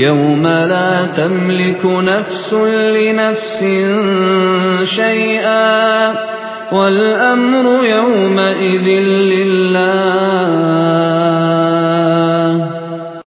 يوم لا تملك نفس لنفس شيئا والأمر يومئذ